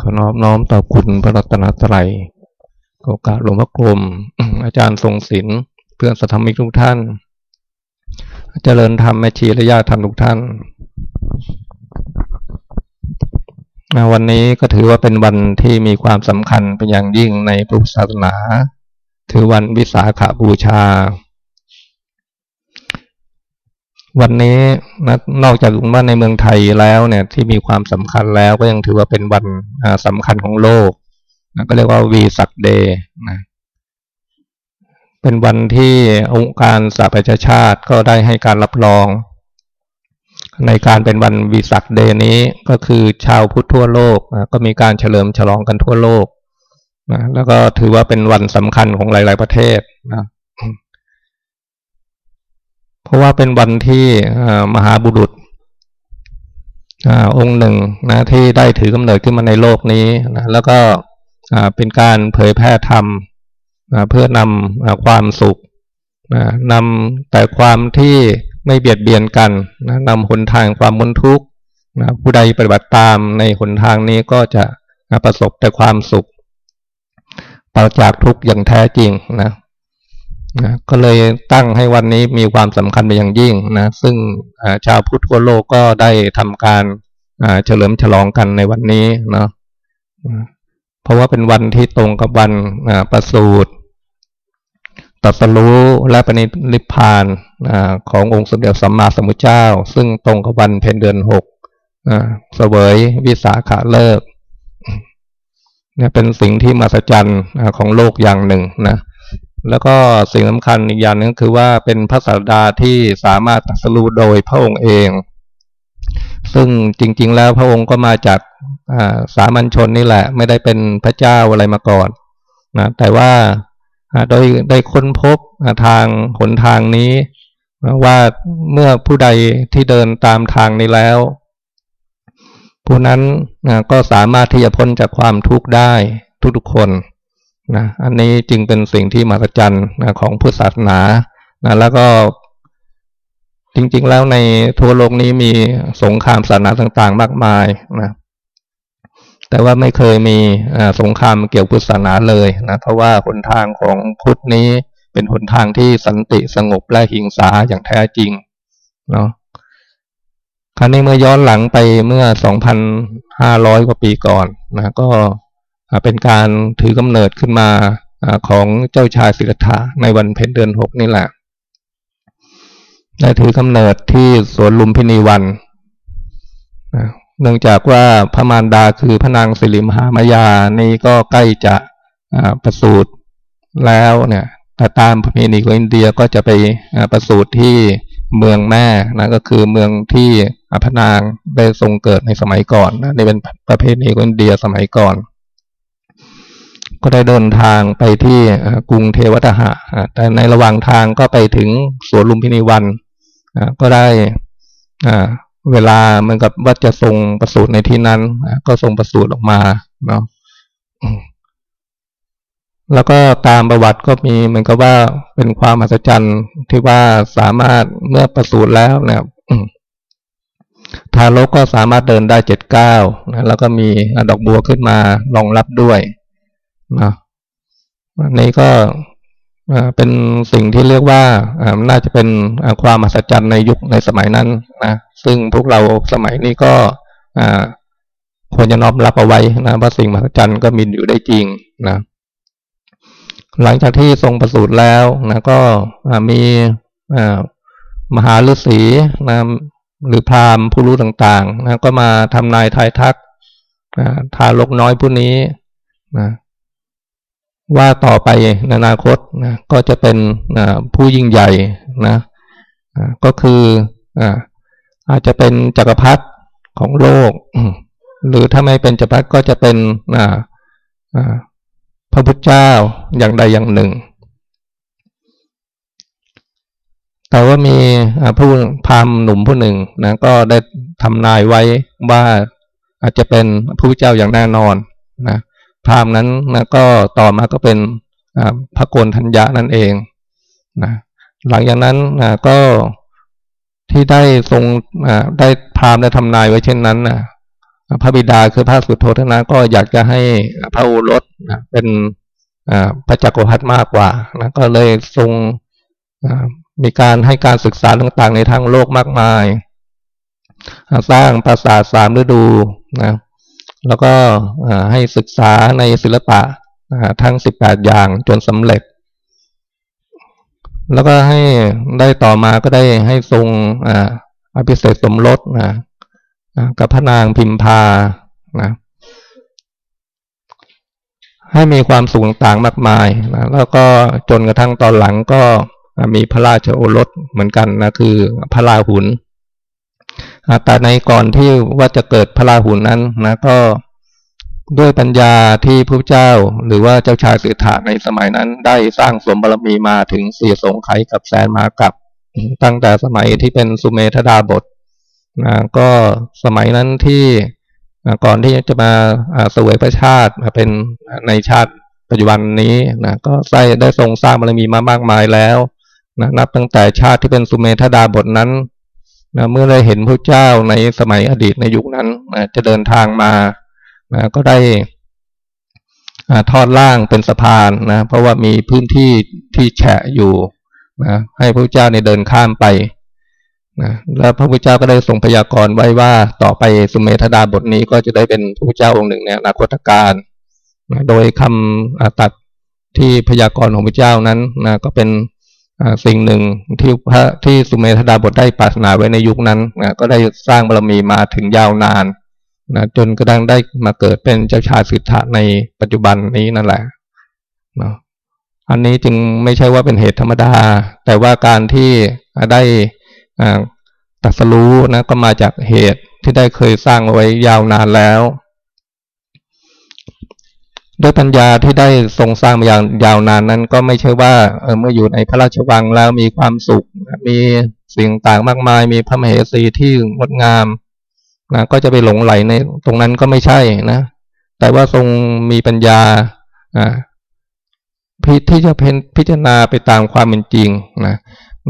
ขอนอบน้อมต่อคุณพระรัตนตรัยโอกาสหลวงพ่อกรมอาจารย์ทรงศิลป์เพื่อนสัทธมิกทุกท่าน เจริญธรรมแม่ชีและญาติธรรมทุกท่าน วันนี้ก็ถือว่าเป็นวันที่มีความสำคัญเป็นอย่างยิ่งในพุทธศาสนา ถือวันวิสาขาบูชา วันนี้นะนอกจากว่าในเมืองไทยแล้วเนี่ย ที่มีความสำคัญแล้วก็ยังถือว่าเป็นวันสำคัญของโลกนะก็เรียกว่าวีสักเดย์นะเป็นวันที่องค์การสหประชาชาติก็ได้ให้การรับรอง ในการเป็นวันวีสักเดย์นี้ก็คือชาวพุทธทั่วโลกนะก็มีการเฉลิมฉลองกันทั่วโลกนะแล้วก็ถือว่าเป็นวันสำคัญของหลาย ๆ ประเทศนะ เพราะว่าเป็นวันที่มหาบุรุษองค์หนึ่งนะที่ได้ถือกำเนิดขึ้นมาในโลกนี้นะแล้วก็เป็นการเผยแพร่ธรรมเพื่อนำความสุขนำแต่ความที่ไม่เบียดเบียนกันนะนำหนทางความมุนทุกข์นะผู้ใดปฏิบัติตามในหนทางนี้ก็จะประสบแต่ความสุขปราจากทุกข์อย่างแท้จริงนะ นะก็เลยตั้งให้วันนี้มีความสำคัญเป็นอย่างยิ่งนะ ซึ่งชาวพุทธทั่วโลกก็ได้ทำการเฉลิมฉลองกันในวันนี้เนาะเพราะว่าเป็นวันที่ตรงกับวันประสูติตัสรู้และปณิลิพานขององค์สมเด็จสัมมาสัมพุทธเจ้า ซึ่งตรงกับวันเพ็ญเดือนหกเสวยวิสาขาเลิกเนี่ยเป็นสิ่งที่มหัศจรรย์ของโลกอย่างหนึ่งนะ แล้วก็สิ่งสำคัญอีกอย่างนึงคือว่าเป็นพระสัสดาที่สามารถตัสรู้โดยพระองค์เอง ซึ่งจริง ๆ แล้วพระองค์ก็มาจากสามัญชนนี่แหละ ไม่ได้เป็นพระเจ้าอะไรมาก่อนนะแต่ว่าโดยได้ค้นพบทางหนทางนี้ว่าเมื่อผู้ใดที่เดินตามทางนี้แล้ว ผู้นั้นก็สามารถที่จะพ้นจากความทุกข์ได้ทุกๆคน นะอันนี้จึงเป็นสิ่งที่มหัศจรรย์นะของพุทธศาสนานะแล้วก็จริง ๆ แล้วในทั่วโลกนี้มีสงครามศาสนาต่าง ๆ มากมายนะแต่ว่าไม่เคยมีสงครามเกี่ยวพุทธศาสนาเลยนะเพราะว่าหนทางของพุทธนี้เป็นหนทางที่สันติสงบและหิงสาอย่างแท้จริงเนาะครั้นี้เมื่อย้อนหลังไปเมื่อ 2,500 กว่าปีก่อนนะก็ เป็นการถือกำเนิดขึ้นมาของเจ้าชายสิทธัตถะในวันเพ็ญเดือนหกนี่แหละได้ถือกำเนิดที่สวนลุมพินีวัน เนื่องจากว่าพระมารดาคือพระนางสิริมหามายานี่ก็ใกล้จะประสูติแล้วเนี่ยแต่ตามพระเมนีของอินเดียก็จะไปประสูติที่เมืองแม่นะก็คือเมืองที่พระนางได้ทรงเกิดในสมัยก่อนนะนี่เป็นประเพณีของอินเดียสมัยก่อน ก็ได้เดินทางไปที่กรุงเทวทหะแต่ในระหว่างทางก็ไปถึงสวนลุมพินีวันก็ได้เวลาเหมือนกับว่าจะทรงประสูติในที่นั้นก็ทรงประสูติออกมาเนาะแล้วก็ตามประวัติก็มีเหมือนกับว่าเป็นความอัศจรรย์ที่ว่าสามารถเมื่อประสูติแล้วเนี่ยทารกก็สามารถเดินได้เจ็ดเก้าแล้วก็มีดอกบัวขึ้นมารองรับด้วย นะอันนี้ก็เป็นสิ่งที่เรียกว่าน่าจะเป็นความมหัศจรรย์ในยุคในสมัยนั้นนะซึ่งพวกเราสมัยนี้ก็ควรจะน้อมรับเอาไว้นะว่าสิ่งมหัศจรรย์ก็มีอยู่ได้จริงนะหลังจากที่ทรงประสูติแล้วนะก็มีมหาฤาษีนะหรือพราหมณ์ผู้รู้ต่างๆนะก็มาทำนายทายทักทารกน้อยผู้นี้นะ ว่าต่อไปในอนาคตนะก็จะเป็นผู้ยิ่งใหญ่นะก็คืออาจจะเป็นจักรพรรดิของโลก หรือถ้าไม่เป็นจักรพรรดิก็จะเป็นพระพุทธเจ้าอย่างใดอย่างหนึ่ง แต่ว่ามีผู้พามหนุ่มผู้หนึ่งนะก็ได้ทำนายไว้ว่าอาจจะเป็นพระพุทธเจ้าอย่างแน่นอนนะ พราหมณ์นั้นนะก็ต่อมาก็เป็นพระโกนทัญญานั่นเองนะหลังจากนั้นนะก็ที่ได้ทรงได้พราหมณ์ได้ทำนายไว้เช่นนั้นนะพระบิดาคือพระสุโธทนะก็อยากจะให้พระโอรสนะเป็นพระจักรพรรดิมากกว่านะก็เลยทรงมีการให้การศึกษาต่างๆ ในทางโลกมากมาย สร้างปราสาทสามฤดูนะ แล้วก็ให้ศึกษาในศิลปะทั้งสิบแปดอย่างจนสำเร็จ แล้วก็ให้ได้ต่อมาก็ได้ให้ทรงอภิเษกสมรสนะกับพระนางพิมพานะให้มีความสูงต่างมากมายนะแล้วก็จนกระทั่งตอนหลังก็มีพระราชโอรสเหมือนกันนะคือพระราหุล แต่ในก่อนที่ว่าจะเกิดพระราหุลนั้นนะก็ด้วยปัญญาที่พระเจ้า หรือว่าเจ้าชายสิทธาในสมัยนั้น ได้สร้างสมบารมีมาถึงสี่สงไขกับแสนมากับ ตั้งแต่สมัยที่เป็นสุเมธดาบทนะก็สมัยนั้นที่ก่อนที่จะมาสวยพระชาติมาเป็นในชาติปัจจุบันนี้นะก็ได้ได้ทรงสร้างบารมีมามากมายแล้วนะนับตั้งแต่ชาติที่เป็นสุเมธดาบทนั้น นะเมื่อได้เห็นพระเจ้าในสมัยอดีตในยุคนั้นนะจะเดินทางมานะก็ได้ทอดล่างเป็นสะพานนะ เพราะว่ามีพื้นที่ที่แฉะอยู่นะให้พระเจ้าในเดินข้ามไปนะแล้วพระพุทธเจ้าก็ได้ทรงพยากรณ์ไว้ว่าต่อไปสุเมธดาบทนี้ก็จะได้เป็นพระพุทธเจ้าองค์หนึ่งในอนาคตการนะโดยคำตัดที่พยากรณ์ของพระเจ้านั้นนะก็เป็น สิ่งหนึ่งที่พระที่สุเมธดาบทได้ปรารถนาไว้ในยุคนั้นก็ได้สร้างบารมีมาถึงยาวนานนะจนกระทั่งได้มาเกิดเป็นเจ้าชายสิทธะในปัจจุบันนี้นั่นแหละนะอันนี้จึงไม่ใช่ว่าเป็นเหตุธรรมดา แต่ว่าการที่ได้ตัดสรู้นะก็มาจากเหตุที่ได้เคยสร้างไว้ยาวนานแล้ว ด้วยปัญญาที่ได้ทรงสร้างมาอย่างยาวนานนั้น ก็ไม่ใช่ว่าเเมื่ออยู่ในพระราชวังแล้วมีความสุข มีสิ่งต่างมากมาย มีพระมเหสีที่งดงามนะก็จะไปหลงไหลในตรงนั้นก็ไม่ใช่นะ แต่ว่าทรงมีปัญญาอ่าพิที่จะเพนพิจารณาไปตามความเป็นจริงนะ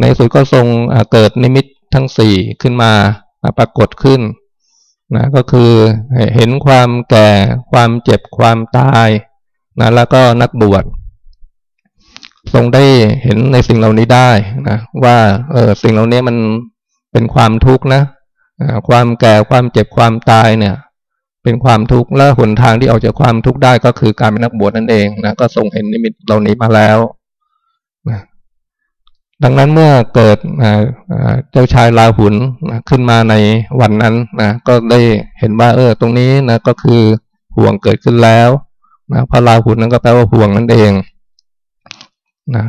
ในสุดก็ทรงเกิดนิมิตทั้งสี่ขึ้นมาปรากฏขึ้น นะก็คือเห็นความแก่ความเจ็บความตายนะแล้วก็นักบวชทรงได้เห็นในสิ่งเหล่านี้ได้นะว่าเออสิ่งเหล่านี้มันเป็นความทุกข์นะความแก่ความเจ็บความตายเนี่ย เป็นความทุกข์และหนทางที่ออกจากความทุกข์ได้ก็คือการเป็นนักบวชนั่นเองนะก็ทรงเห็นนิมิตเหล่านี้มาแล้วนะ ดังนั้นเมื่อเกิดเจ้าชายลาหุนขึ้นมาในวันนั้นนะก็ได้เห็นว่าเออตรงนี้นะก็คือห่วงเกิดขึ้นแล้วนะพระลาหุนนั้นก็แปลว่าห่วงนั่นเองนะ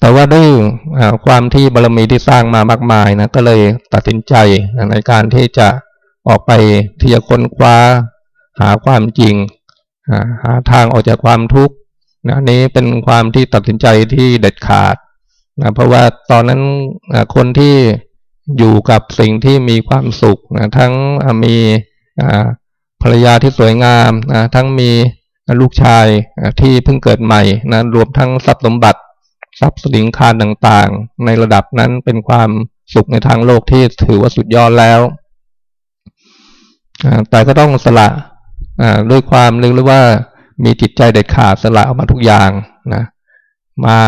แต่ว่าด้วยความที่บารมีที่สร้างมามากมายนะก็เลยตัดสินใจในการที่จะออกไปที่จะค้นคว้าหาความจริงหาทางออกจากความทุกข์ นะนี้เป็นความที่ตัดสินใจที่เด็ดขาดนะเพราะว่าตอนนั้นคนที่อยู่กับสิ่งที่มีความสุขนะทั้งมีภรรยาที่สวยงามนะทั้งมีลูกชายที่เพิ่งเกิดใหม่นะรวมทั้งทรัพย์สมบัติทรัพย์สินคารต่างๆ ในระดับนั้นเป็นความสุขในทางโลกที่ถือว่าสุดยอดแล้วแต่ก็ต้องสละด้วยความเรียกว่า มีจิตใจเด็ดขาดสละออกมาทุกอย่างนะมา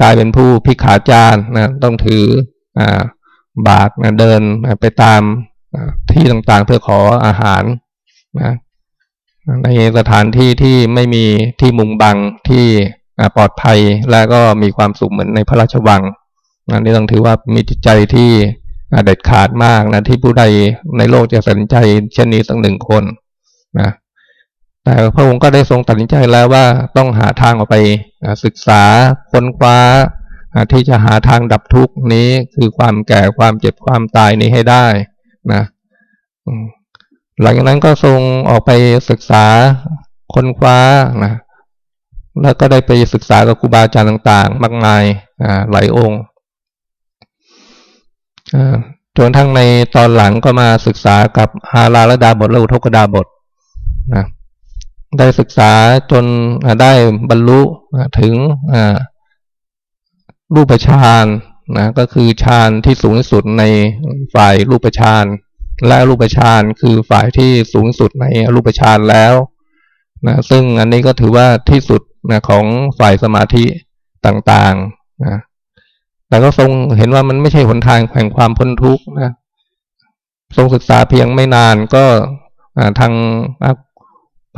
กลายเป็นผู้พิขาจารนะต้องถืออบาตรนะเดินไปตามที่ต่างๆเพื่อขออาหารนะในสถานที่ที่ไม่มีที่มุงบังที่ปลอดภัยและก็มีความสุขเหมือนในพระราชวังนะนี่ต้องถือว่ามีจิตใจที่เด็ดขาดมากนะที่ผู้ใดในโลกจะสนใจเช่นนี้สักหนึ่งคนนะ พระองค์ก็ได้ทรงตัดสินใจแล้วว่าต้องหาทางออกไปศึกษาค้นคว้าที่จะหาทางดับทุกนี้คือความแก่ความเจ็บความตายนี้ให้ได้นะหลังจากนั้นก็ทรงออกไปศึกษาค้นคว้านะแล้วก็ได้ไปศึกษากับครูบาอาจารย์ต่างๆ มากมายหลายองค์จนทั้งในตอนหลังก็มาศึกษากับอาราลดาบทและอุทกดาบทนะ ได้ศึกษาจนได้บรรลุถึงรูปฌานนะก็คือฌานที่สูงสุดในฝ่ายรูปฌานและรูปฌานคือฝ่ายที่สูงสุดในรูปฌานแล้วนะซึ่งอันนี้ก็ถือว่าที่สุดนะของฝ่ายสมาธิต่างๆนะแต่ก็ทรงเห็นว่ามันไม่ใช่หนทางแห่งความพ้นทุกข์นะทรงศึกษาเพียงไม่นานก็ทาง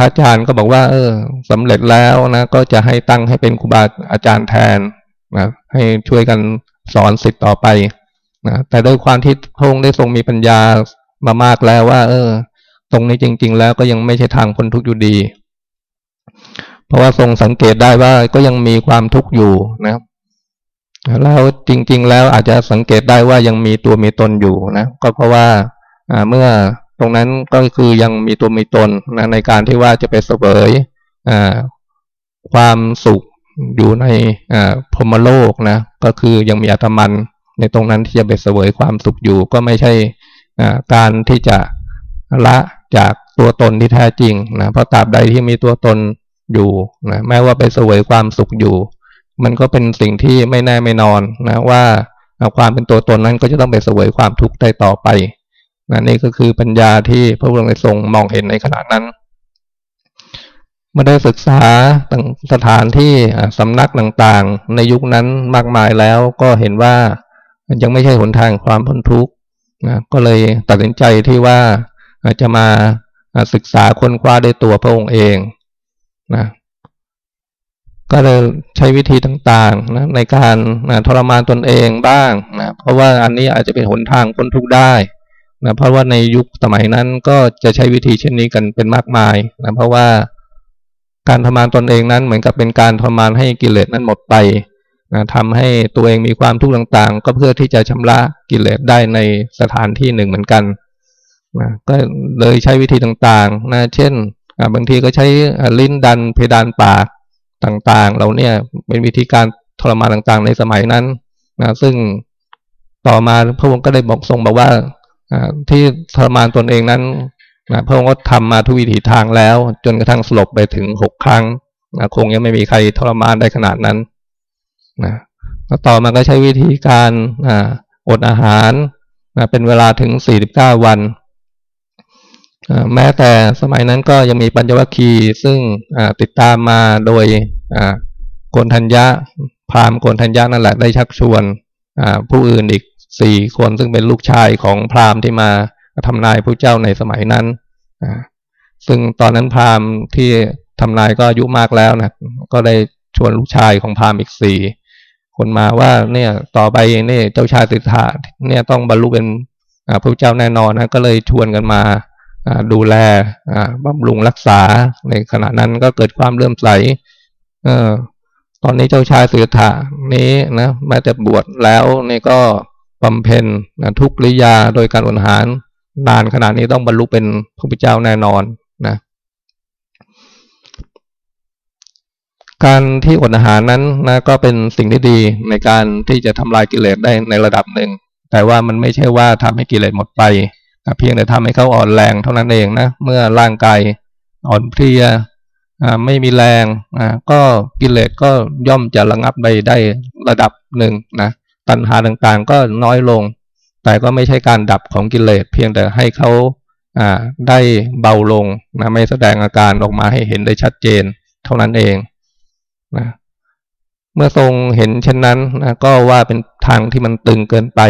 ระอาจารย์ก็บอกว่า เออสำเร็จแล้วนะก็จะให้ตั้งให้เป็นครูบาอาจารย์แทนนะให้ช่วยกันสอนสิทธิ์ต่อไปนะแต่ด้วยความที่พระองค์ได้ทรงมีปัญญามามากแล้วว่า เออ ตรงนี้จริง ๆ แล้วก็ยังไม่ใช่ทางพ้นทุกข์อยู่ดี เพราะว่าทรงสังเกตได้ว่าก็ยังมีความทุกข์อยู่นะครับแล้วจริง ๆ แล้วอาจจะสังเกตได้ว่ายังมีตัวมีตนอยู่นะก็เพราะว่าเมื่อ ตรงนั้นก็คือยังมีตัวมีตนนะในการที่ว่าจะไปเสวยความสุขอยู่ในพรมโลกนะก็คือยังมีอัตมันในตรงนั้นที่จะไปเสวยความสุขอยู่ก็ไม่ใช่การที่จะละจากตัวตนที่แท้จริงนะเพราะตราบใดที่มีตัวตนอยู่นะแม้ว่าไปเสวยความสุขอยู่ มันก็เป็นสิ่งที่ไม่แน่ไม่นอนนะว่าความเป็นตัวตนนั้นก็จะต้องไปเสวยความทุกข์ได้ต่อไป นะนี่ก็คือปัญญาที่พระพุทธองค์ทรงมองเห็นในขณะนั้นเมื่อได้ศึกษาสถานที่สำนักต่างๆ ในยุคนั้นมากมายแล้วก็เห็นว่ายังไม่ใช่หนทางความพ้นทุกข์นะก็เลยตัดสินใจที่ว่าจะมาศึกษาค้นคว้าด้วยตัวพระองค์เองนะก็เลยใช้วิธีต่างๆนะในการนะทรมานตนเองบ้างนะเพราะว่าอันนี้อาจจะเป็นหนทางพ้นทุกข์ได้ นะเพราะว่าในยุคสมัยนั้นก็จะใช้วิธีเช่นนี้กันเป็นมากมายนะเพราะว่าการทรมานตนเองนั้นเหมือนกับเป็นการทรมานให้กิเลสนั้นหมดไปนะทำให้ตัวเองมีความทุกข์ต่างๆ ก็เพื่อที่จะชำระกิเลสได้ในสถานที่หนึ่งเหมือนกันนะก็เลยใช้วิธีต่างๆนะเช่นบางทีก็ใช้ลิ้นดันเพดานปากต่างๆ เราเนี่ยเป็นวิธีการทรมานต่างๆ ในสมัยนั้นนะซึ่งต่อมาพระองค์ก็ได้บอกทรงบอกว่า ที่ทรมานตนเองนั้นนะพระองค์ก็ทำมาทุกวิถีทางแล้ว จนกระทั่งสลบไปถึงหกครั้งนะคงยังไม่มีใครทรมานได้ขนาดนั้นนะแล้วต่อมาก็ใช้วิธีการอดอาหารนะเป็นเวลาถึงสี่สิบเก้าวัน แม้แต่สมัยนั้นก็ยังมีปัญจวัคคีย์ซึ่งติดตามมาโดยโกนทัญญะพรามโกนทัญญะนั่นแหละได้ชักชวนผู้อื่นอีก สี่คนซึ่งเป็นลูกชายของพราหมณ์ที่มาทำนายพระเจ้าในสมัยนั้นซึ่งตอนนั้นพราหมณ์ที่ทำนายก็อายุมากแล้วนะก็ได้ชวนลูกชายของพราหมณ์อีกสี่คนมาว่าเนี่ยต่อไปเนี่ยเจ้าชายสิทธาเนี่ยต้องบรรลุเป็นพระเจ้าแน่นอนนะก็เลยชวนกันมาดูแลบำรุงรักษาในขณะนั้นก็เกิดความเลื่อมใสเออตอนนี้เจ้าชายสิทธานี้นะแม้แต่บวชแล้วนี่ก็ บำเพ็ญนะทุกริยาโดยการอดอาหารนานขนาดนี้ต้องบรรลุเป็นพระพุทธเจ้าแน่นอนนะการที่อดอาหารนั้นนะก็เป็นสิ่งที่ดีในการที่จะทำลายกิเลสได้ในระดับหนึ่ง แต่ว่ามันไม่ใช่ว่าทำให้กิเลสหมดไปนะเพียงแต่ทำให้เขาอ่อนแรงเท่านั้นเองนะเมื่อร่างกายอ่อนเพลียไม่มีแรงก็กิเลสก็ย่อมจะระงับไปได้ระดับหนึ่งนะ ตัณหาต่างๆ ก็น้อยลง แต่ก็ไม่ใช่การดับของกิเลสเพียงแต่ให้เขาอ่าได้เบาลงนะไม่แสดงอาการออกมาให้เห็นได้ชัดเจน เท่านั้นเองนะเมื่อทรงเห็นเช่นนั้นนะก็ว่าเป็นทางที่มันตึงเกินไป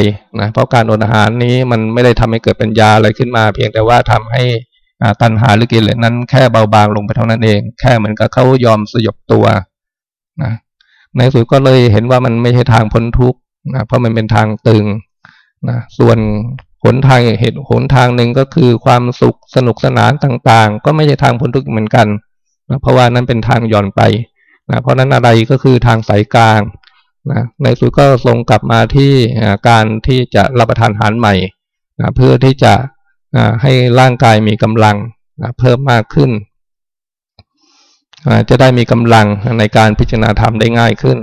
นะเพราะการอดอาหารนี้มันไม่ได้ทำให้เกิดปัญญาอะไรขึ้นมา เพียงแต่ว่าทำให้ตัณหาหรือกิเลสนั้นแค่เบาบางลงไปเท่านั้นเอง แค่เหมือนกับเขายอมสยบตัวนะในสุดก็เลยเห็นว่ามันไม่ใช่ทางพ้นทุกข์ นะเพราะมันเป็นทางตึงนะส่วนหนทางเหตุหนทางหนึ่งก็คือความสุขสนุกสนานต่างๆ ก็ไม่ใช่ทางพ้นทุกข์เหมือนกันนะเพราะว่านั้นเป็นทางหย่อนไปนะเพราะนั้นอะไรก็คือทางสายกลางนะในสุดก็ทรงกลับมาที่การที่จะรับประทานอาหารใหม่นะเพื่อที่จะให้ร่างกายมีกำลังนะเพิ่มมากขึ้น จะได้มีกำลังในการพิจารณาธรรมได้ง่ายขึ้น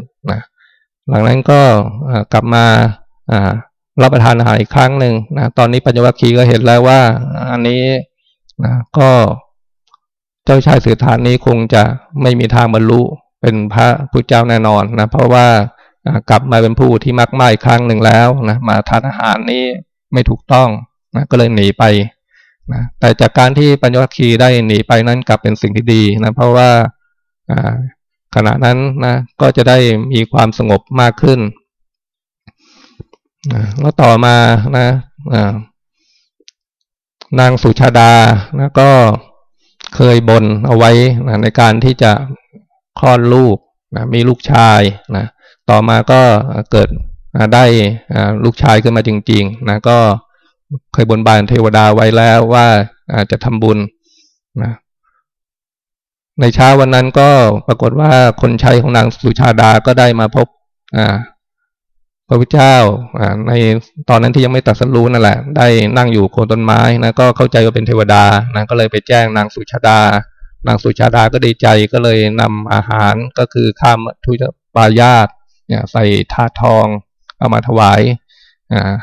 หลังนั้นก็กลับมารับประทานอาหารอีกครั้งหนึ่งนะตอนนี้ปัญญวัคคีก็เห็นแล้วว่าอันนี้นะก็เจ้าชายสือทานนี้คงจะไม่มีทางบรรลุเป็นพระพุทธเจ้าแน่นอนนะเพราะว่ากลับมาเป็นผู้ที่มักไม่ครั้งหนึ่งแล้วนะมาทานอาหารนี้ไม่ถูกต้องนะก็เลยหนีไปนะแต่จากการที่ปัญญวัคคีได้หนีไปนั้นกลับเป็นสิ่งที่ดีนะเพราะว่า ขณะนั้นนะก็จะได้มีความสงบมากขึ้นแล้วต่อมานะนางสุชาดานะก็เคยบนเอาไว้นะในการที่จะคลอดลูกนะมีลูกชายนะต่อมาก็เกิดได้ลูกชายขึ้นมาจริงๆนะก็เคยบนบานเทวดาไว้แล้วว่าจะทำบุญนะ ในเช้าวันนั้นก็ปรากฏว่าคนใช้ของนางสุชาดาก็ได้มาพบพระพุทธเจ้าในตอนนั้นที่ยังไม่ตัดสรู้นั่นแหละ ได้นั่งอยู่โคนต้นไม้นะก็เข้าใจว่าเป็นเทวดานะก็เลยไปแจ้งนางสุชาดา นางสุชาดาก็ดีใจก็เลยนำอาหารก็คือข้ามทุยปายาตเนี่ยใส่ถาดทองเอามาถวาย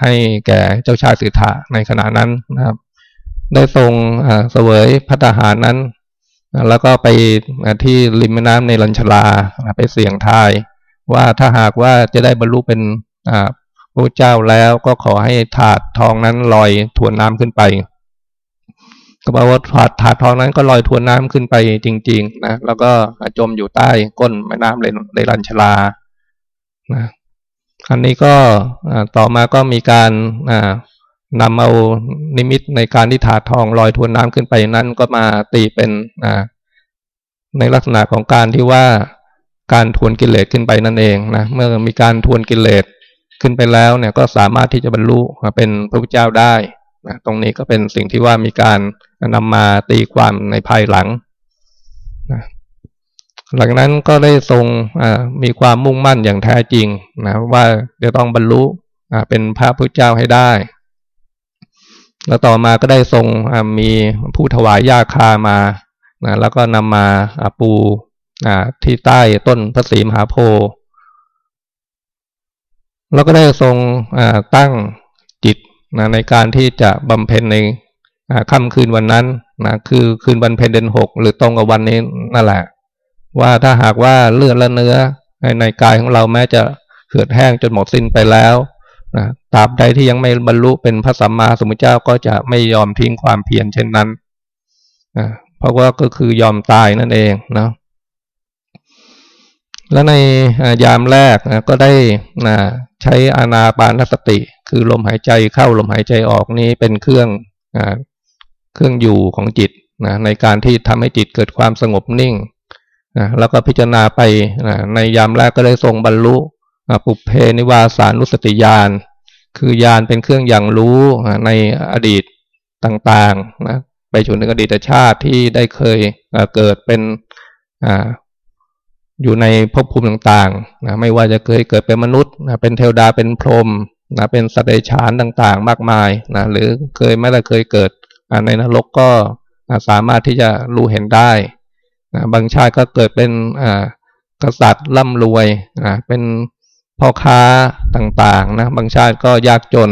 ให้แก่เจ้าชายสิทธะในขณะนั้นนะครับ ได้ทรงเสวยพัฒหารนั้น แล้วก็ไปที่ริมแม่น้ำในลัญชลาไปเสี่ยงทายว่าถ้าหากว่าจะได้บรรลุเป็นพระเจ้าแล้วก็ขอให้ถาดทองนั้นลอยทวนน้ำขึ้นไป ก็บอกว่าถาดถาดทองนั้นก็ลอยทวนน้ำขึ้นไปจริง ๆ นะแล้วก็จมอยู่ใต้ก้นแม่น้ำเลยลัญชลานะอันนี้ก็ต่อมาก็มีการ นำเอานิมิตในการที่ถาดทองลอยทวนน้ำขึ้นไปนั้นก็มาตีเป็นในลักษณะของการที่ว่าการทวนกิเลสขึ้นไปนั่นเองนะเมื่อมีการทวนกิเลสขึ้นไปแล้วเนี่ยก็สามารถที่จะบรรลุเป็นพระพุทธเจ้าได้นะตรงนี้ก็เป็นสิ่งที่ว่ามีการนำมาตีความในภายหลังนะหลังนั้นก็ได้ทรงมีความมุ่งมั่นอย่างแท้จริงนะว่าจะต้องบรรลุเป็นพระพุทธเจ้าให้ได้ แล้วต่อมาก็ได้ทรงมีผู้ถวายยาคามานะแล้วก็นำมาปูที่ใต้ต้นพระศรีมหาโพธิ์แล้วก็ได้ทรงตั้งจิตนะในการที่จะบำเพ็ญในค่ำคืนวันนั้นนะคือคืนวันเพ็ญเดือนหกหรือตรงกับวันนี้นั่นแหละ ว่าถ้าหากว่าเลือดและเนื้อในในกายของเราแม้จะเหือดแห้งจนหมดสิ้นไปแล้ว นะตราบใดที่ยังไม่บรรลุเป็นพระสัมมาสัมพุทธเจ้าก็จะไม่ยอมทิ้งความเพียรเช่นนั้นนะเพราะว่าก็คือยอมตายนั่นเองนะและในยามแรกนะก็ได้นะใช้อานาปานสติ คือลมหายใจเข้าลมหายใจออกนี้เป็นเครื่องเครื่องอยู่ของจิตนะในการที่ทำให้จิตเกิดความสงบนิ่งนะแล้วก็พิจารณาไปนะในยามแรกก็ได้ทรงบรรลุ ปุเพนิวาสานุสติญาณคือญาณเป็นเครื่องอย่างรู้ในอดีตต่างๆนะไปจนถึงอดีตชาติที่ได้เคยเกิดเป็นอยู่ในภพภูมิต่างๆนะไม่ว่าจะเคยเกิดเป็นมนุษย์นะเป็นเทวดาเป็นพรหมนะเป็นสัตว์เดรัจฉานต่างๆ มากมายนะหรือเคยไม่ได้เคยเกิดในนรกก็สามารถที่จะรู้เห็นได้นะบางชาติก็เกิดเป็นกษัตริย์ร่ำรวยนะเป็น พ่อค้าต่างๆนะบางชาติก็ยากจน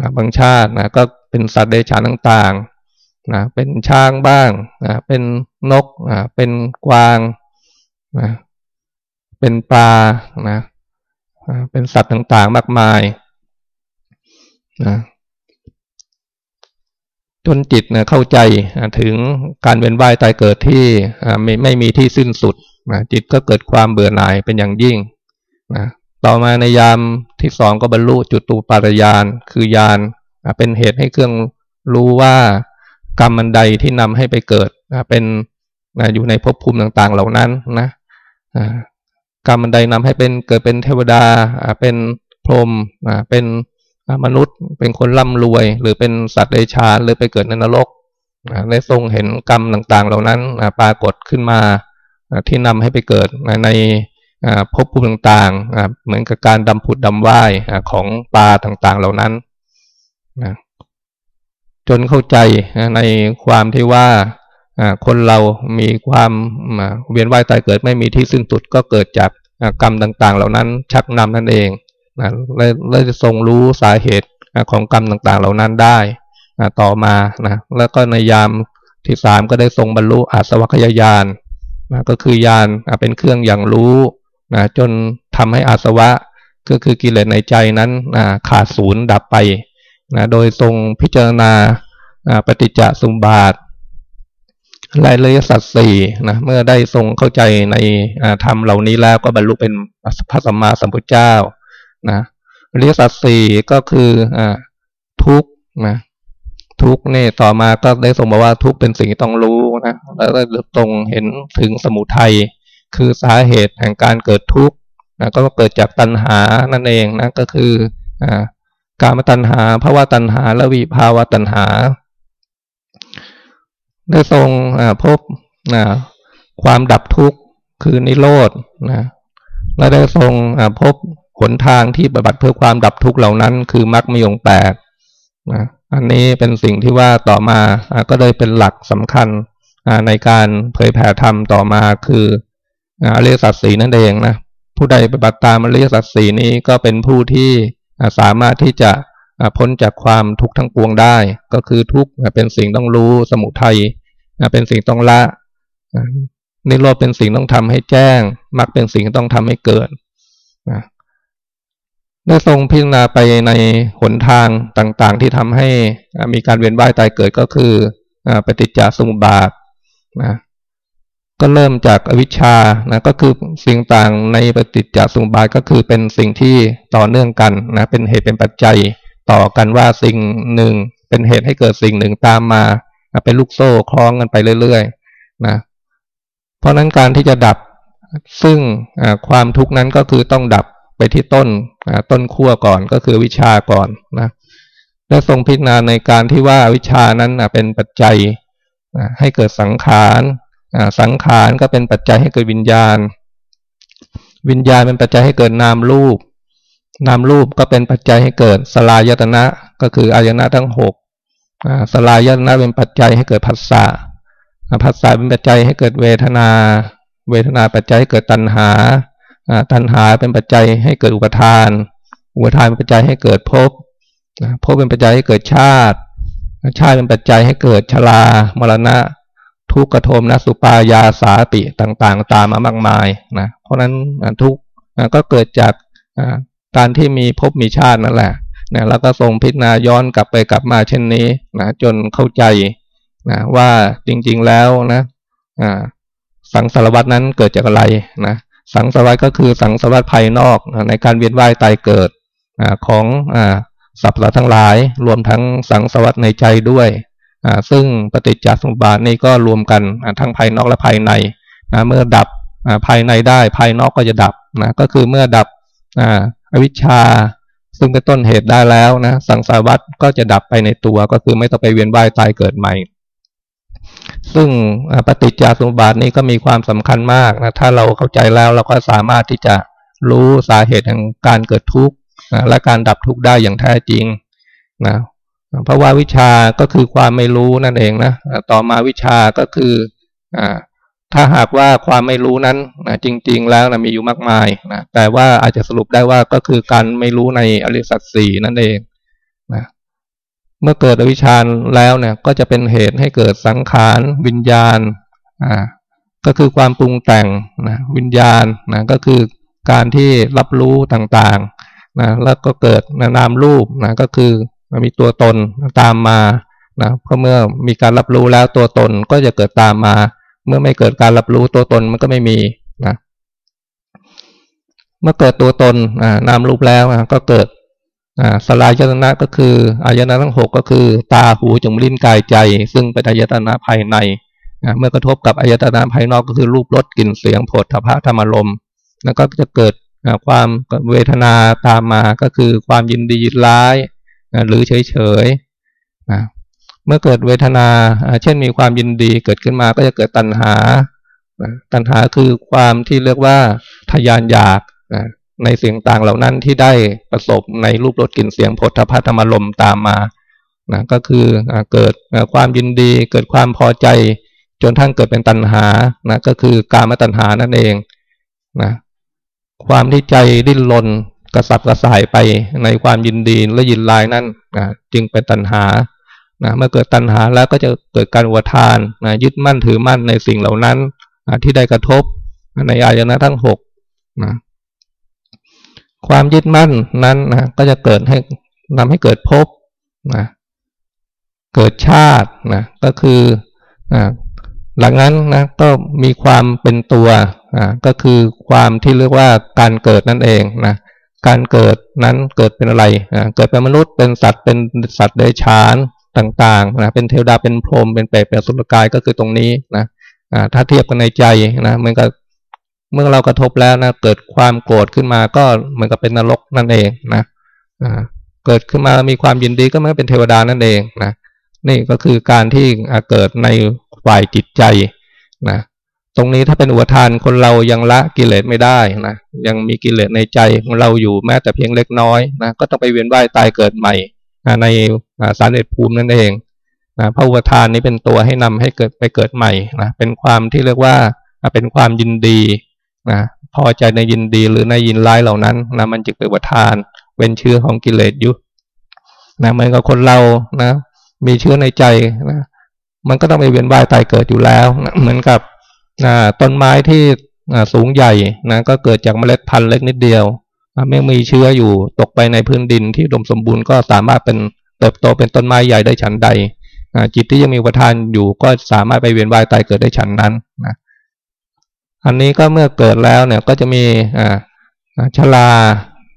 นะบางชาตินะก็เป็นสัตว์เดรัจฉานต่างๆนะเป็นช้างบ้างนะเป็นนกนะเป็นกวางนะเป็นปลานะเป็นสัตว์ต่างๆมากมายนะจนจิตนะเข้าใจถึงการเวียนว่ายตายเกิดที่ไม่ไม่มีที่สิ้นสุดนะจิตก็เกิดความเบื่อหน่ายเป็นอย่างยิ่งนะ ต่อมาในยามที่สองก็บรรลุจุตูปาตยานคือยานเป็นเหตุให้เครื่องรู้ว่ากรรมมันใดที่นำให้ไปเกิดเป็นอยู่ในภพภูมิต่างๆเหล่านั้นนะกรรมมันใดนำให้เป็นเกิดเป็นเทวดาเป็นพรหมเป็นมนุษย์เป็นคนร่ำรวย หรือเป็นสัตว์เดรัจฉานหรือไปเกิดในนรกได้ทรงเห็นกรรมต่างๆ เหล่านั้นปรากฏขึ้นมาที่นำให้ไปเกิดใน ภพภูมิต่างๆเหมือนกับการดำผุดดำว่ายของปลาต่างๆเหล่านั้นจนเข้าใจในความที่ว่าคนเรามีความเวียนว่ายตายเกิดไม่มีที่สิ้นสุดก็เกิดจากกรรมต่าง ๆ เหล่านั้น ชักนำนั่นเองนะและจะทรงรู้สาเหตุของกรรมต่างๆ เหล่านั้นได้ต่อมานะแล้วก็ในยามที่สามก็ได้ทรงบรรลุอาสวัคยายานนะก็คือยานเป็นเครื่องอย่างรู้ นะจนทำให้อาสวะก็คือกิเลสในใจนั้นขาดศูนย์ดับไปนะโดยทรงพิจารณาปฏิจจสมบาทรายละเอียดสัตสี่นะเมื่อได้ทรงเข้าใจในธรรมเหล่านี้แล้วก็บรรลุเป็นพระสัมมาสัมพุทธเจ้านะอริยสัจสี่ก็คืออทุกนะทุกเนี่ยต่อมาก็ได้ทรงบอกว่าทุกเป็นสิ่งที่ต้องรู้นะแล้วก็ตรงเห็นถึงสมุทัย คือสาเหตุแห่งการเกิดทุกข์นะก็เกิดจากตัณหานั่นเองนะก็คืออ่าการมาตัณหาภาวะตัณหาและวิภาวะตัณหา ได้ทรงพบนะความดับทุกข์คือนิโรธนะและได้ทรงพบหนทางที่ปฏิบัติเพื่อความดับทุกข์เหล่านั้น คือมรรคมยงแปดนะอันนี้เป็นสิ่งที่ว่าต่อมาก็เลยเป็นหลักสำคัญในการเผยแผ่ธรรมต่อมาคือ อริยสัจสีนั่นเองนะผู้ใดปฏิบัติตามอริยสัจสีนี้ก็เป็นผู้ที่สามารถที่จะพ้นจากความทุกข์ทั้งปวงได้ ก็คือทุกข์เป็นสิ่งต้องรู้สมุทัยเป็นสิ่งต้องละนิโรธเป็นสิ่งต้องทำให้แจ้งมรรคเป็นสิ่งต้องทำให้เกิดได้ทรงพิจารณาไปในหนทางต่างๆ ที่ทำให้มีการเวียนว่ายตายเกิดก็คือปฏิจจสมุปบาทนะ ก็เริ่มจากอวิชชานะก็คือสิ่งต่างในปฏิจจสมุปบาทก็คือเป็นสิ่งที่ต่อเนื่องกันนะเป็นเหตุเป็นปัจจัยต่อกันว่าสิ่งหนึ่ง เป็นเหตุให้เกิดสิ่งหนึ่งตามมาเป็นลูกโซ่คล้องกันไปเรื่อยๆนะเพราะนั้นการที่จะดับซึ่งความทุกข์นั้นก็คือต้องดับไปที่ต้นต้นขั้วก่อนก็คือวิชาก่อนนะและทรงพิจารณาในการที่ว่าวิชานั้นเป็นปัจจัยให้เกิดสังขาร สังขารก็เป็นปัจจัยให้เกิดวิญญาณ วิญญาณเป็นปัจจัยให้เกิดนามรูป นามรูปก็เป็นปัจจัยให้เกิดสลายตนะ ก็คืออายนะทั้งหกสลายตนะเป็นปัจจัยให้เกิดผัสสะผัสสะเป็นปัจจัยให้เกิดเวทนา เวทนาปัจจัยให้เกิดตัณหา ตัณหาเป็นปัจจัยให้เกิดอุปทาน อุปทานเป็นปัจจัยให้เกิดภพภพเป็นปัจจัยให้เกิดชาติ ชาติเป็นปัจจัยให้เกิดชรามรณะ ทุกขโทมนะสุปายาสาติต่างๆ ตามมามากมายนะเพราะนั้นทุกก็เกิดจากการที่มีภพมีชาตินั่นแหละนะแล้วก็ทรงพิจารณาย้อนกลับไปกลับมาเช่นนี้นะจนเข้าใจนะว่าจริงๆแล้วนะสังสารวัตนั้นเกิดจากอะไรนะสังสารวัตก็คือสังสารวัตภายนอกในการเวียนว่ายตายเกิดของสัตว์ทั้งหลาย รวมทั้งสังสารวัตในใจด้วย ซึ่งปฏิจจสมุปบาทนี้ก็รวมกันทั้งภายนอกและภายในนะเมื่อดับภายในได้ภายนอกก็จะดับนะก็คือเมื่อดับอวิชชา ซึ่งเป็นต้นเหตุได้แล้วนะสังสารวัตก็จะดับไปในตัวก็คือไม่ต้องไปเวียนว่ายตายเกิดใหม่ ซึ่งปฏิจจสมุปบาทนี้ก็มีความสำคัญมากนะถ้าเราเข้าใจแล้วเราก็สามารถที่จะรู้สาเหตุแห่งการเกิดทุกข์และการดับทุกข์ได้อย่างแท้จริงนะ เพราะว่าวิชาก็คือความไม่รู้นั่นเองนะต่อมาวิชาก็คืออถ้าหากว่าความไม่รู้นั้นนะจริง ๆ แล้วนะมีอยู่มากมายนะแต่ว่าอาจจะสรุปได้ว่าก็คือการไม่รู้ในอริสัตสีนั่นเองนะเมื่อเกิดอวิชชาแล้วเนี่ย ก็จะเป็นเหตุให้เกิดสังขารวิญญาณอ่าก็คือความปรุงแต่งนะวิญญาณนะก็คือการที่รับรู้ต่างๆนะแล้วก็เกิดนามรูปนะก็คือ มีตัวตนตามมานะเพราะเมื่อมีการรับรู้แล้วตัวตนก็จะเกิดตามมา เมื่อไม่เกิดการรับรู้ตัวตนมันก็ไม่มีนะเมื่อเกิดตัวตนนามรูปแล้วก็เกิดสลายยตนะก็คืออายตนะทั้งหกก็คือ ตาหูจมูกลิ้นกายใจ ซึ่งเป็นอายตนะภายในเมื่อกระทบกับอายตนะภายนอกก็คือรูปรสกลิ่นเสียงผลทพะธรรมลมแล้วก็จะเกิดความเวทนาตามมาก็คือความยินดียินร้าย หรือเฉยเฉยเมื่อเกิดเวทนา เช่นมีความยินดีเกิดขึ้นมาก็จะเกิดตัณหา ตัณหาคือความที่เรียกว่าทยานอยากในเสียงต่างเหล่านั้นที่ได้ประสบในรูปรสกลิ่นเสียงผลทพัธรรมลมตามมานะก็คือเกิดความยินดี เกิดความพอใจ จนทั้งเกิดเป็นตัณหานะก็คือการมาตัณหานั่นเองนะความที่ใจดิ้นรน กระสับกระส่ายไปในความยินดีและยินลายนั้นนะจึงเป็นตัณหานะเมื่อเกิดตัณหาแล้วก็จะเกิดการอวทานนะยึดมั่นถือมั่นในสิ่งเหล่านั้นนะที่ได้กระทบในอายนะทั้งหกนะความยึดมั่นนั้นนะก็จะเกิดให้นำให้เกิดภพนะเกิดชาตินะก็คืออ่าหลังนั้นนะก็มีความเป็นตัวอ่าก็คือความที่เรียกว่าการเกิดนั่นเองนะ การเกิดนั้นเกิดเป็นอะไรเกิดเป็นมนุษย์เป็นสัตว์เป็นสัตว์เดรัจฉานต่างๆนะเป็นเทวดาเป็นพรหมเป็นเปรตเป็นสุรกายก็คือตรงนี้นะถ้าเทียบกันในใจนะมันก็เมื่อเรากระทบแล้วนะเกิดความโกรธขึ้นมาก็เหมือนกับเป็นนรกนั่นเองนะเกิดขึ้นมามีความยินดีก็มันเป็นเทวดานั่นเองนะนี่ก็คือการที่เกิดในฝ่ายจิตใจนะ ตรงนี้ถ้าเป็นอุปทานคนเรายังละกิเลสไม่ได้นะยังมีกิเลสในใจของเราอยู่แม้แต่เพียงเล็กน้อยนะก็ต้องไปเวียนว่ายตายเกิดใหม่ในสารเด็จภูมินั่นเองนะพระอุปทานนี้เป็นตัวให้นำให้เกิดไปเกิดใหม่นะเป็นความที่เรียกว่าเป็นความยินดีนะพอใจในยินดีหรือในยินร้ายเหล่านั้นนะมันจึงเป็นอุปทานเป็นเชื้อของกิเลสอยู่นะเหมือนกับคนเรานะ มีเชื้อในใจนะมันก็ต้องไปเวียนว่ายตายเกิดอยู่แล้วนะเหมือนกับ ต้นไม้ที่สูงใหญ่นะก็เกิดจากเมล็ดพันธุ์เล็กนิดเดียวไม่มีเชื้ออยู่ตกไปในพื้นดินที่ดมสมบูรณ์ก็สามารถเป็นเติบโตเป็นต้นไม้ใหญ่ได้ฉันใดจิตที่ยังมีประทานอยู่ก็สามารถไปเวียนว่ายตายเกิดได้ฉันนั้นนะอันนี้ก็เมื่อเกิดแล้วเนี่ยก็จะมีอ่าชรา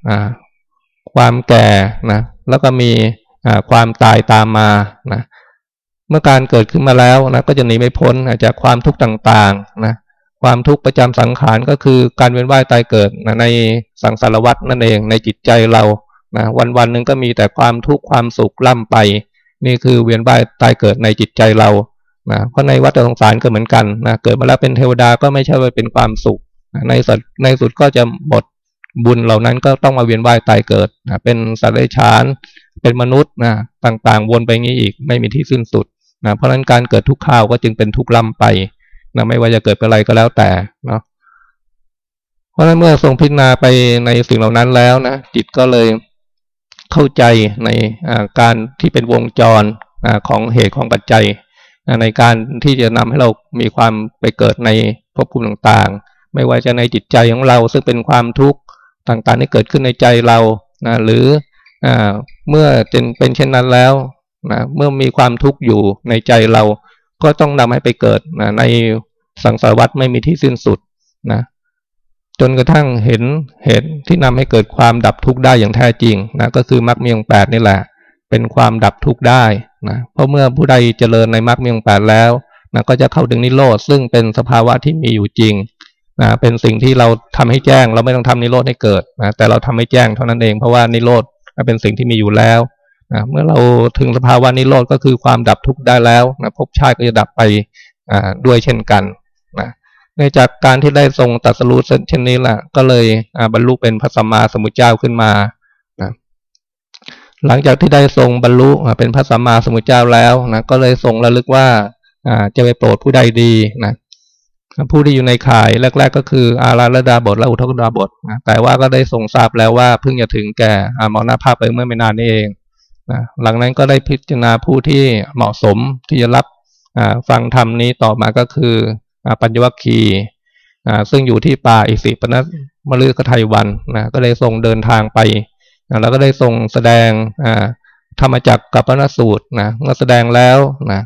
อ่าความแก่นะแล้วก็มีอ่าความตายตามมานะ เมื่อการเกิดขึ้นมาแล้วนะก็จะหนีไม่พ้นจากความทุกข์ต่างๆนะความทุกข์ประจำสังขารก็คือการเวียนว่ายตายเกิดนะในสังสารวัฏนั่นเองในจิตใจเรานะวันวันหนึ่งก็มีแต่ความทุกข์ความสุขล่ำไป นี่คือเวียนว่ายตายเกิดในจิตใจเรานะเพราะในวัฏสงสารก็เหมือนกันนะเกิดมาแล้วเป็นเทวดาก็ไม่ใช่ว่าเป็นความสุขนะในสุดในสุดก็จะหมดบุญเหล่านั้นก็ต้องมาเวียนว่ายตายเกิดนะเป็นสัตว์เดรัจฉานเป็นมนุษย์นะต่างๆ วนไปงี้อีกไม่มีที่สิ้นสุด นะเพราะฉะนั้นการเกิดทุกข้าวก็จึงเป็นทุกล่ำไปนะไม่ว่าจะเกิดเป็นอะไรก็แล้วแต่เนาะเพราะฉะนั้นเมื่อทรงพิจารณาไปในสิ่งเหล่านั้นแล้วนะจิตก็เลยเข้าใจในการที่เป็นวงจรของเหตุของปัจจัย ในการที่จะนำให้เรามีความไปเกิดในภพภูมิต่างๆ ไม่ว่าจะในจิตใจของเราซึ่งเป็นความทุกข์ต่างๆที่เกิดขึ้นในใจเรานะหรืออเมื่อเป็นเช่นนั้นแล้ว นะเมื่อมีความทุกข์อยู่ในใจเราก็ต้องนำให้ไปเกิดนะในสังสารวัฏไม่มีที่สิ้นสุดนะจนกระทั่งเห็นเหตุที่นำให้เกิดความดับทุกข์ได้อย่างแท้จริงนะก็คือมรรคมีองแปดนี่แหละ เป็นความดับทุกข์ได้นะเพราะเมื่อผู้ใดเจริญในมรรคมีองแปดแล้วนะก็จะเข้าถึงนิโรธซึ่งเป็นสภาวะที่มีอยู่จริงนะเป็นสิ่งที่เราทำให้แจ้ง เราไม่ต้องทำนิโรธให้เกิดนะแต่เราทำให้แจ้งเท่านั้นเองเพราะว่านิโรธเป็นสิ่งที่มีอยู่แล้ว นะเมื่อเราถึงสภาวะนิโรธก็คือความดับทุกข์ได้แล้วนะภพชาติก็จะดับไปด้วยเช่นกันนะในจากการที่ได้ทรงตัดสรู้เช่นนี้แหละก็เลยบรรลุเป็นพระสัมมาสัมพุทธเจ้าขึ้นมานะหลังจากที่ได้ทรงบรรลุเป็นพระสัมมาสัมพุทธเจ้าแล้วนะก็เลยทรงระลึกว่าจะไปโปรดผู้ใดดีนะผู้ที่อยู่ในข่ายแรก ๆ ก็คืออาราลดาบทและอุทกดาบทนะแต่ว่าก็ได้ทรงทราบแล้วว่าเพิ่งจะถึงแก่มรณภาพไปเมื่อไม่นานนี้เอง นะหลังนั้นก็ได้พิจารณาผู้ที่เหมาะสมที่จะรับฟังธรรมนี้ต่อมาก็คือปัญญวัคคีซึ่งอยู่ที่ป่าอิสิปนัสมฤคไทยวันนะก็เลยทรงเดินทางไปนะแล้วก็ได้ทรงแสดงธรรมจักกับพระนสูตรนะเมื่อแสดงแล้วนะ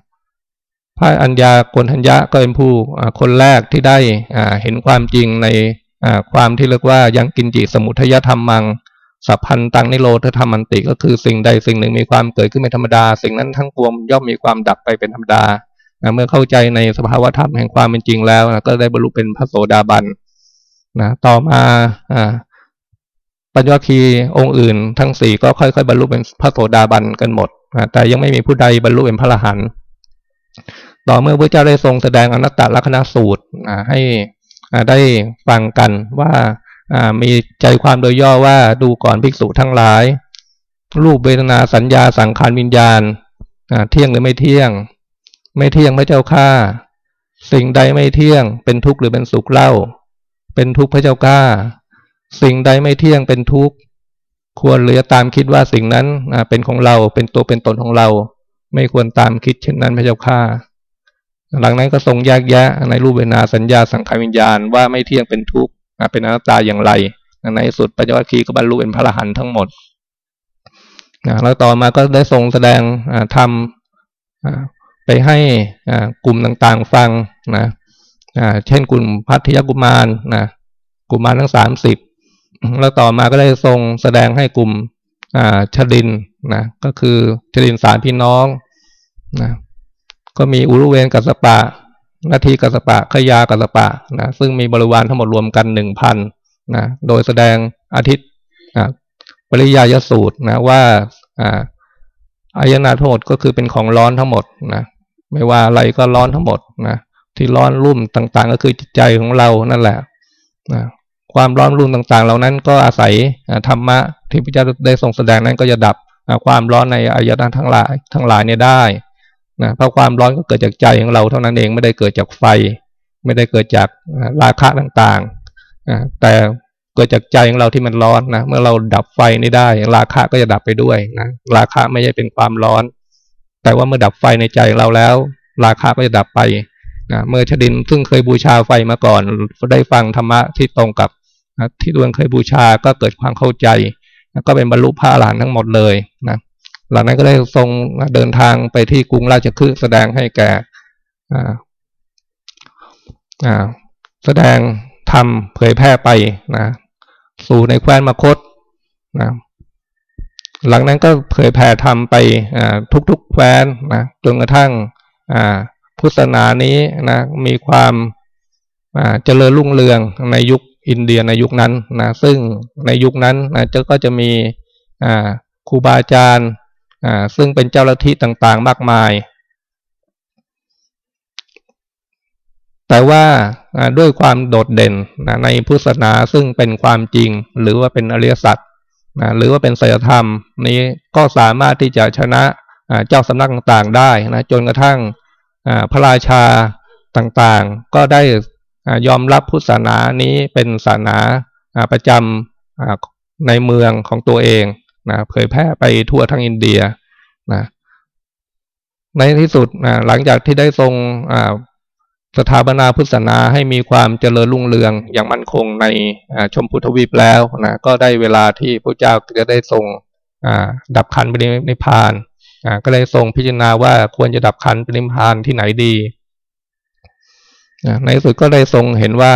พระอัญญาโกนทัญญะก็เป็นผู้คนแรกที่ได้เห็นความจริงในความที่เรียกว่ายังกินจิสมุทยธรรมมัง สัพพันตังนิโรธธรรมันติก็คือสิ่งใดสิ่งหนึ่งมีความเกิดขึ้นเป็นธรรมดา สิ่งนั้นทั้งปวงย่อมมีความดับไปเป็นธรรมดาเมื่อเข้าใจในสภาวธรรมแห่งความเป็นจริงแล้วก็ได้บรรลุเป็นพระโสดาบันนะต่อมาปัญญคีองค์อื่น ทั้งสี่ก็ค่อยๆบรรลุเป็นพระโสดาบันกันหมดนะแต่ยังไม่มีผู้ใดบรรลุเป็นพระอรหันต์ต่อเมื่อพระเจ้าได้ทรงแสดงอนัตตลักษณสูตรให้ได้ฟังกันว่า มีใจความโดยย่อว่าดูก่อนภิกษุทั้งหลาย รูปเวทนาสัญญาสังขารวิญญาณเที่ยงหรือไม่เที่ยง ไม่เที่ยงพระเจ้าข้าสิ่งใดไม่เที่ยง เป็นทุกข์หรือเป็นสุขเล่า เป็นทุกข์พระเจ้าข้าสิ่งใดไม่เที่ยงเป็นทุกข์ควรเหลือตามคิดว่าสิ่งนั้นเป็นของเราเป็นตัวเป็นตนของเรา ไม่ควรตามคิดเช่นนั้นพระเจ้าข้าหลังนั้นก็ทรงแยกแยะในรูปเวทนาสัญญาสังขารวิญญาณว่าไม่เที่ยงเป็นทุกข์ เป็นอนัตตาอย่างไร ในสุดปัญญวัคคีย์ก็บรรลุเป็นพระอรหันต์ทั้งหมดนะแล้วต่อมาก็ได้ทรงแสดงธรรมไปให้กลุ่มต่างๆฟังนะเช่นกลุ่มพัทยกุมารนะกุมารทั้งสามสิบแล้วต่อมาก็ได้ทรงแสดงให้กลุ่มชดินนะก็คือชดินสามพี่น้องนะก็มีอุรุเวนกัสปะ นาทีกัสปะขยากัสปะนะซึ่งมีบริวารทั้งหมดรวมกันหนึ่งพันนะโดยแสดงอาทิตย์นะปริยายสูตรนะว่าอ่าอายนาทั้งหมดก็คือเป็นของร้อนทั้งหมดนะไม่ว่าอะไรก็ร้อนทั้งหมดนะที่ร้อนรุ่มต่างๆ ก็คือจิตใจของเรานั่นแหละนะความร้อนรุ่มต่างๆ เหล่านั้นก็อาศัยธรรมะที่พระเจ้าได้ทรงแสดงนั้นก็จะดับความร้อนในอายตนะทั้งหลายทั้งหลายเนี่ยได้ นะเพราะความร้อนก็เกิดจากใจของเราเท่านั้นเองไม่ได้เกิดจากไฟ ไม่ได้เกิดจากราคะต่างๆแต่เกิดจากใจของเราที่มันร้อนนะเมื่อเราดับไฟนี้ได้ ราคะก็จะดับไปด้วยนะราคะไม่ใช่เป็นความร้อน แต่ว่าเมื่อดับไฟในใจเราแล้ว ราคะก็จะดับไปนะเมื่อชดินซึ่งเคยบูชาไฟมาก่อน ได้ฟังธรรมะที่ตรงกับนะที่ตัวเองเคยบูชาก็เกิดความเข้าใจก็เป็นบรรลุพระอรหันต์ทั้งหมดเลยนะ หลังนั้นก็ได้ทรงเดินทางไปที่กรุงราชคฤห์แสดงให้แก่แสดงทำเผยแพร่ไปนะสู่ในแคว้นมคตนะหลังนั้นก็เผยแผ่ทำไปทุกๆแคว้นนะจนกระทั่งพุทธศาสนานี้นะมีความเจริญรุ่งเรืองในยุคอินเดียในยุคนั้นนะซึ่งในยุคนั้นนะจะก็จะมีครูบาอาจารย์ ซึ่งเป็นเจ้าลัทธิต่างๆ มากมาย แต่ว่าด้วยความโดดเด่นในพุทธศาสนาซึ่งเป็นความจริง หรือว่าเป็นอริยสัจหรือว่าเป็นศีลธรรม นี้ก็สามารถที่จะชนะเจ้าสำนักต่างๆได้นะจนกระทั่งพระราชาต่างๆ ก็ได้ยอมรับพุทธศาสนานี้เป็นศาสนาประจำในเมืองของตัวเอง นะเผยแพร่ไปทั่วทั้งอินเดียนะในที่สุดนะหลังจากที่ได้ทรงสถาปนาพุทธศาสนาให้มีความเจริญรุ่งเรืองอย่างมั่นคงในชมพุทธวีปแล้วนะก็ได้เวลาที่พระเจ้าจะได้ทรงดับขันปรินิพานก็เลยทรงพิจารณาว่าควรจะดับขันปรินิพานที่ไหนดีในสุดก็ได้ทรงเห็นว่า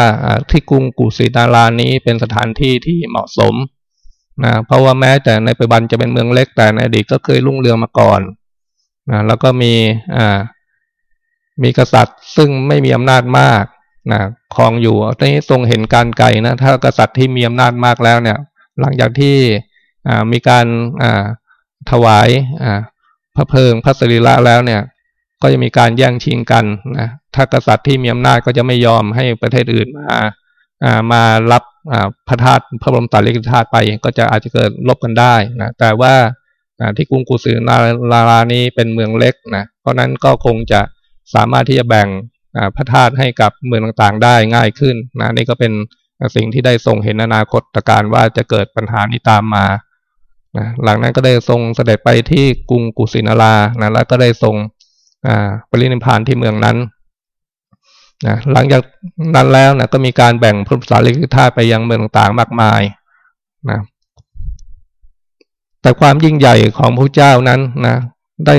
ที่กรุงกุสินารานี้เป็นสถานที่ที่เหมาะสม นะเพราะว่าแม้แต่ในปัจจุบันจะเป็นเมืองเล็กแต่ในอดีตก็เคยรุ่งเรืองมาก่อนนะแล้วก็มีอ่ามีกษัตริย์ซึ่งไม่มีอำนาจมากนะครองอยู่ตอนนี้ทรงเห็นการไกลนะถ้ากษัตริย์ที่มีอำนาจมากแล้วเนี่ย หลังจากที่อ่ามีการอ่าถวายอ่าพระเพลิงพระสรีระแล้วเนี่ย ก็จะมีการแย่งชิงกันนะถ้ากษัตริย์ที่มีอำนาจก็จะไม่ยอมให้ประเทศอื่นมาอ่ามารับ พระธาตุพระบรมสารีริกธาตุไปก็จะอาจจะเกิดลบกันได้นะแต่ว่าที่กรุงกุสินารานี้เป็นเมืองเล็กนะเพราะนั้นก็คงจะสามารถที่จะแบ่งพระธาตุให้กับเมืองต่างๆ ได้ง่ายขึ้นนะนี่ก็เป็นสิ่งที่ได้ทรงเห็นอนาคตการว่าจะเกิดปัญหานี้ตามมานะหลังนั้นก็ได้ทรงเสด็จไปที่กรุงกุสินารานะแล้วก็ได้ทรงปรินิพานที่เมืองนั้น นะหลังจากนั้นแล้วนะก็มีการแบ่งพุทธสารีริกธาตุไปยังเมืองต่างๆมากมายนะแต่ความยิ่งใหญ่ของพระเจ้านั้นนะได้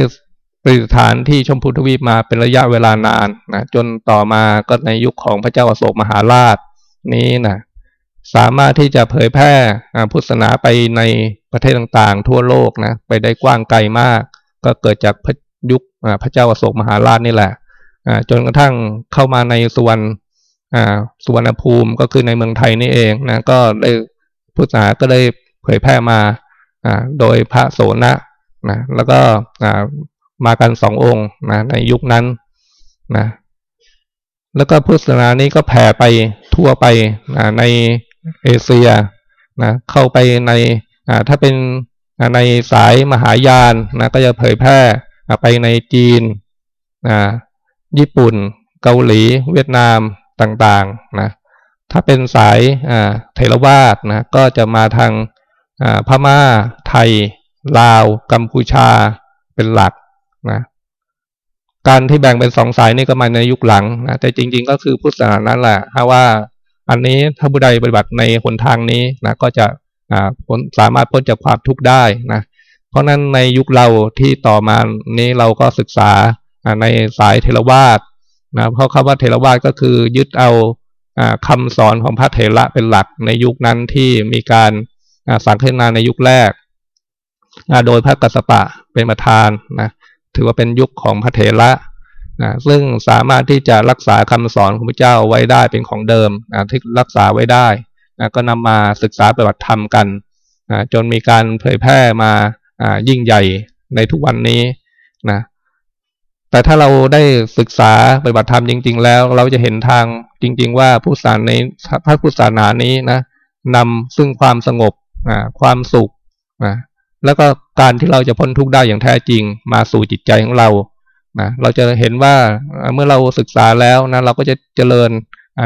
ประดิษฐานที่ชมพูทวีปมาเป็นระยะเวลานานนะจนต่อมาก็ในยุคของพระเจ้าอโศกมหาราชนี้นะสามารถที่จะเผยแพร่พุทธศาสนาไปในประเทศต่างๆ ทั่วโลกนะไปได้กว้างไกลมาก ก็เกิดจากยุคพระเจ้าอโศกมหาราชนี่แหละ จนกระทั่งเข้ามาในสุวรรณสุวรรณภูมิก็คือในเมืองไทยนี่เองนะก็ได้พุทธศาสนาก็ได้เผยแพร่มาโดยพระโสนะนะแล้วก็มากันสององค์นะในยุคนั้นนะแล้วก็พุทธศาสนานี้ก็แผ่ไปทั่วไปนะในเอเชียนะเข้าไปในถ้าเป็นในสายมหายานนะก็จะเผยแพร่ไปในจีนนะ ญี่ปุ่น เกาหลี เวียดนามต่างๆนะถ้าเป็นสายเทรวาสนะก็จะมาทางพม่าไทย ลาว กัมพูชาเป็นหลักนะการที่แบ่งเป็นสองสายนี่ก็มาในยุคหลังนะแต่จริง ๆ ก็คือพุทธศาสนานั่นแหละถ้าว่าอันนี้ถ้าบุใดปฏิบัติในหนทางนี้นะก็จะสามารถพ้นจากความทุกข์ได้นะเพราะนั้นในยุคเราที่ต่อมานี้เราก็ศึกษา ในสายเทรวาสนะเพราะคำว่าเทรวาสก็คือยึดเอาคำสอนของพระเถระเป็นหลักในยุคนั้นที่มีการสังเนาในยุคแรก โดยพระกัสสปะเป็นประธานนะถือว่าเป็นยุคของพระเถระนะซึ่งสามารถที่จะรักษาคำสอนของพระเจ้าไว้ได้เป็นของเดิมนะที่รักษาไว้ได้นะก็นำมาศึกษาปฏิบัติธรรมกันนะจนมีการเผยแพร่มายิ่งใหญ่ในทุกวันนี้นะ แต่ถ้าเราได้ศึกษาปฏิบัติธรรมจริง ๆ แล้ว เราจะเห็นทางจริง ๆ ว่าผู้สารในพระพุทธศาสนานี้นะนำซึ่งความสงบความสุขแล้วก็การที่เราจะพ้นทุกข์ได้อย่างแท้จริง มาสู่จิตใจของเรานะเราจะเห็นว่าเมื่อเราศึกษาแล้วนะเราก็จะเจริญ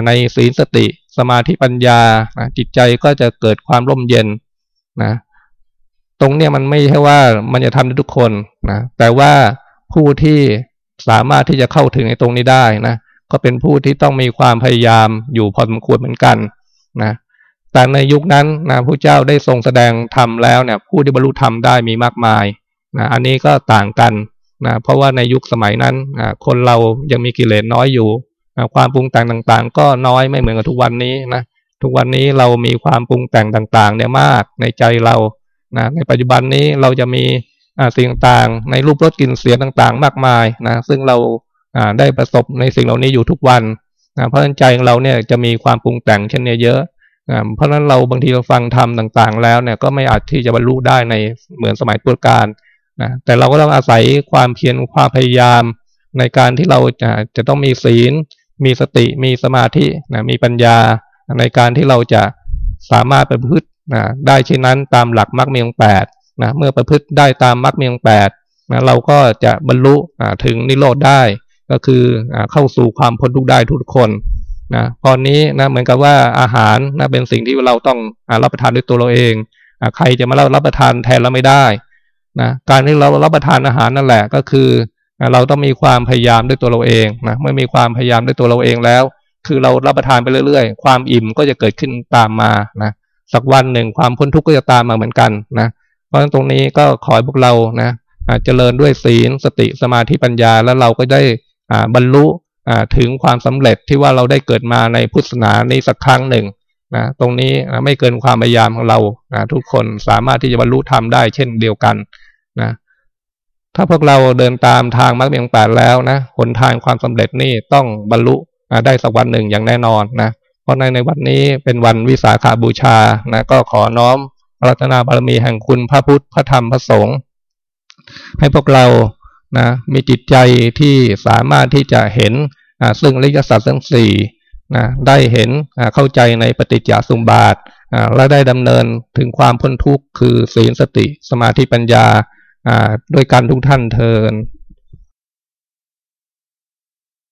ในศีลสติ สมาธิปัญญาจิตใจก็จะเกิดความร่มเย็นนะตรงเนี้ยมันไม่ใช่ว่ามันจะทำได้ทุกคนนะแต่ว่าผู้ที่ สามารถที่จะเข้าถึงในตรงนี้ได้นะก็เป็นผู้ที่ต้องมีความพยายามอยู่พอสมควรเหมือนกันนะแต่ในยุคนั้นนะพระเจ้าได้ทรงแสดงธรรมแล้วเนี่ยผู้ที่บรรลุธรรมได้มีมากมายนะอันนี้ก็ต่างกันนะเพราะว่าในยุคสมัยนั้นนะคนเรายังมีกิเลสน้อยอยู่นะความปรุงแต่งต่างๆ ก็น้อยไม่เหมือนกับทุกวันนี้นะทุกวันนี้เรามีความปรุงแต่งต่างๆเนี่ยมากในใจเรานะในปัจจุบันนี้เราจะมี สิ่งต่างๆ ในรูปรสกลิ่นเสียงต่างๆ มากมายนะซึ่งเราได้ประสบในสิ่งเหล่านี้อยู่ทุกวันนะเพราะฉะนั้นใจของเราเนี่ยจะมีความปรุงแต่งเช่นนี้เยอะเพราะฉะนั้นเราบางทีเราฟังธรรมต่างๆ แล้วเนี่ยก็ไม่อาจที่จะบรรลุได้ในเหมือนสมัยพุทธกาลนะแต่เราก็ต้องอาศัยความเพียรความพยายาม ในการที่เราจะจะต้องมีศีล มีสติมีสมาธินะมีปัญญาในการที่เราจะสามารถประพฤตินะได้เช่นนั้นตามหลักมรรคมีองแปด นะเมื่อประพฤติได้ตามมรรคมีองแปดนะเราก็จะบรรลุถึงนิโรธได้ ก็คือเข้าสู่ความพ้นทุกข์ได้ทุกคนนะตอนนี้นะเหมือนกับว่าอาหารนะเป็นสิ่งที่เราต้องอรับประทานด้วยตัวเราเองอใครจะมารับประทานแทนเราไม่ได้นะการที่เรารับประทานอาหารนั่นแหละก็คือเราต้องมีความพยายามด้วยตัวเราเองนะเมื่อมีความพยายามด้วยตัวเราเองแล้ว คือเรารับประทานไปเรื่อย ๆ ความอิ่มก็จะเกิดขึ้นตามมานะสักวันหนึ่งความพ้นทุกข์ก็จะตามมาเหมือนกันนะ เพราะงั้นตรงนี้ก็ขอให้พวกเรานะเจริญด้วยศีลสติสมาธิปัญญาแล้วเราก็ได้บรรลุถึงความสำเร็จที่ว่าเราได้เกิดมาในพุทธศาสนานี้สักครั้งหนึ่งนะตรงนี้ไม่เกินความพยายามของเรานะทุกคนสามารถที่จะบรรลุธรรมได้เช่นเดียวกันนะถ้าพวกเราเดินตามทางมรรคเมียงแปดแล้วนะหนทางความสำเร็จนี่ต้องบรรลุได้สักวันหนึ่งอย่างแน่นอนนะเพราะในในวันนี้เป็นวันวิสาขาบูชานะก็ขอน้อม รัตนาบารมีแห่งคุณพระพุทธพระธรรมพระสงฆ์ให้พวกเรานะมีจิตใจที่สามารถที่จะเห็นซึ่งอริยสัจทั้งสี่นะได้เห็นเข้าใจในปฏิจจสมบาทและได้ดำเนินถึงความพ้นทุกข์คือศีลสติสมาธิปัญญาด้วยการทุกท่านเทิน